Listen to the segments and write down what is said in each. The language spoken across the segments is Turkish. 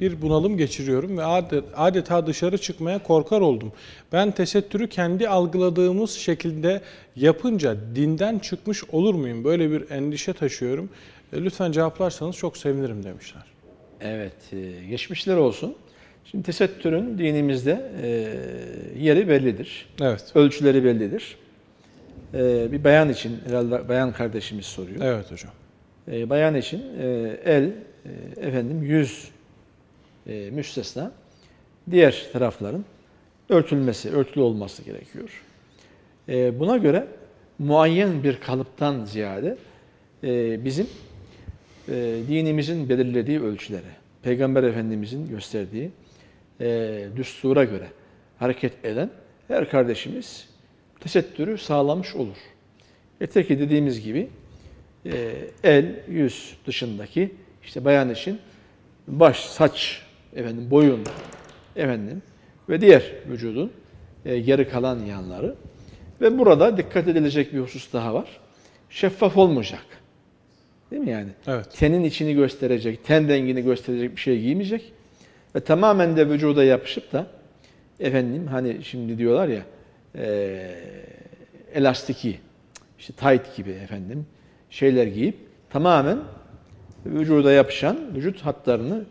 bir bunalım geçiriyorum ve adet, adeta dışarı çıkmaya korkar oldum. Ben tesettürü kendi algıladığımız şekilde yapınca dinden çıkmış olur muyum? Böyle bir endişe taşıyorum. E, Lütfen cevaplarsanız çok sevinirim demişler. Evet, e, geçmişler olsun. Şimdi tesettürün dinimizde e, yeri bellidir. Evet. Ölçüleri bellidir. Bir bayan için, herhalde bayan kardeşimiz soruyor. Evet hocam. Bayan için el, efendim yüz e, müstesna. Diğer tarafların örtülmesi, örtülü olması gerekiyor. E, buna göre muayyen bir kalıptan ziyade e, bizim e, dinimizin belirlediği ölçülere, Peygamber Efendimizin gösterdiği e, düstura göre hareket eden her kardeşimiz tesettürü sağlamış olur. Yeter ki dediğimiz gibi e, el, yüz dışındaki işte bayan için baş, saç, efendim boyun, efendim ve diğer vücudun e, geri kalan yanları ve burada dikkat edilecek bir husus daha var. Şeffaf olmayacak. Değil mi yani? Evet. Tenin içini gösterecek, ten rengini gösterecek bir şey giymeyecek. Ve tamamen de vücuda yapışıp da efendim hani şimdi diyorlar ya e, elastiki, işte tight gibi efendim şeyler giyip tamamen vücuda yapışan vücut hatlarını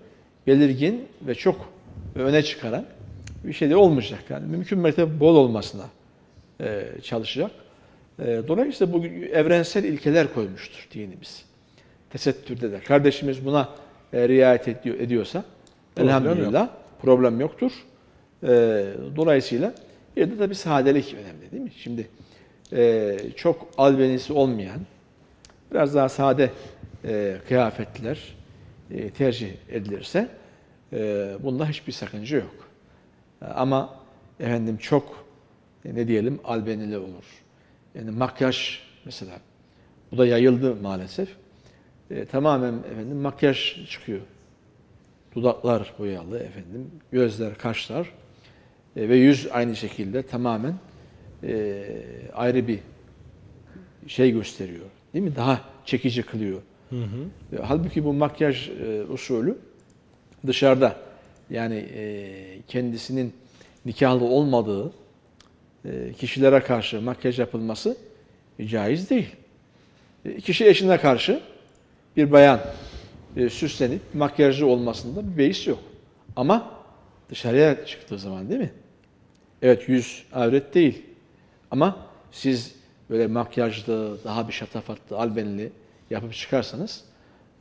belirgin ve çok öne çıkaran bir şey de olmayacak. Yani mümkün mertebe bol olmasına e, çalışacak. E, dolayısıyla bu evrensel ilkeler koymuştur dinimiz. Tesettürde de. Kardeşimiz buna e, riayet ediyor, ediyorsa Problem elhamdülillah problem yoktur. E, dolayısıyla bir de tabii sadelik önemli değil mi? Şimdi e, çok albenisi olmayan, biraz daha sade e, kıyafetler e, tercih edilirse e, bunda hiçbir sakınca yok. E, Ama efendim çok e, ne diyelim albenili olur. Yani makyaj mesela bu da yayıldı maalesef. E, tamamen efendim makyaj çıkıyor. Dudaklar boyalı efendim, gözler, kaşlar e, ve yüz aynı şekilde tamamen e, ayrı bir şey gösteriyor. Değil mi? Daha çekici kılıyor. Hı hı. E, Halbuki bu makyaj e, usulü dışarıda yani e, kendisinin nikahlı olmadığı e, kişilere karşı makyaj yapılması caiz değil. Kişi eşine karşı bir bayan süslenip makyajlı olmasında bir beis yok. Ama dışarıya çıktığı zaman değil mi? Evet yüz avret değil. Ama siz böyle makyajlı, daha bir şatafatlı, albenli yapıp çıkarsanız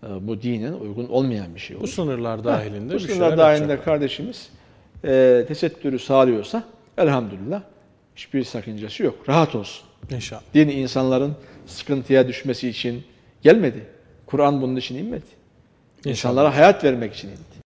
e, bu dinen uygun olmayan bir şey olur. Bu sınırlar dahilinde Bu bir şeyler sınırlar dahilinde kardeşimiz e, tesettürü sağlıyorsa elhamdülillah hiçbir sakıncası yok. Rahat olsun. İnşallah. Din insanların sıkıntıya düşmesi için gelmedi. Kur'an bunun için inmedi. İnşallah. İnsanlara hayat vermek için indi.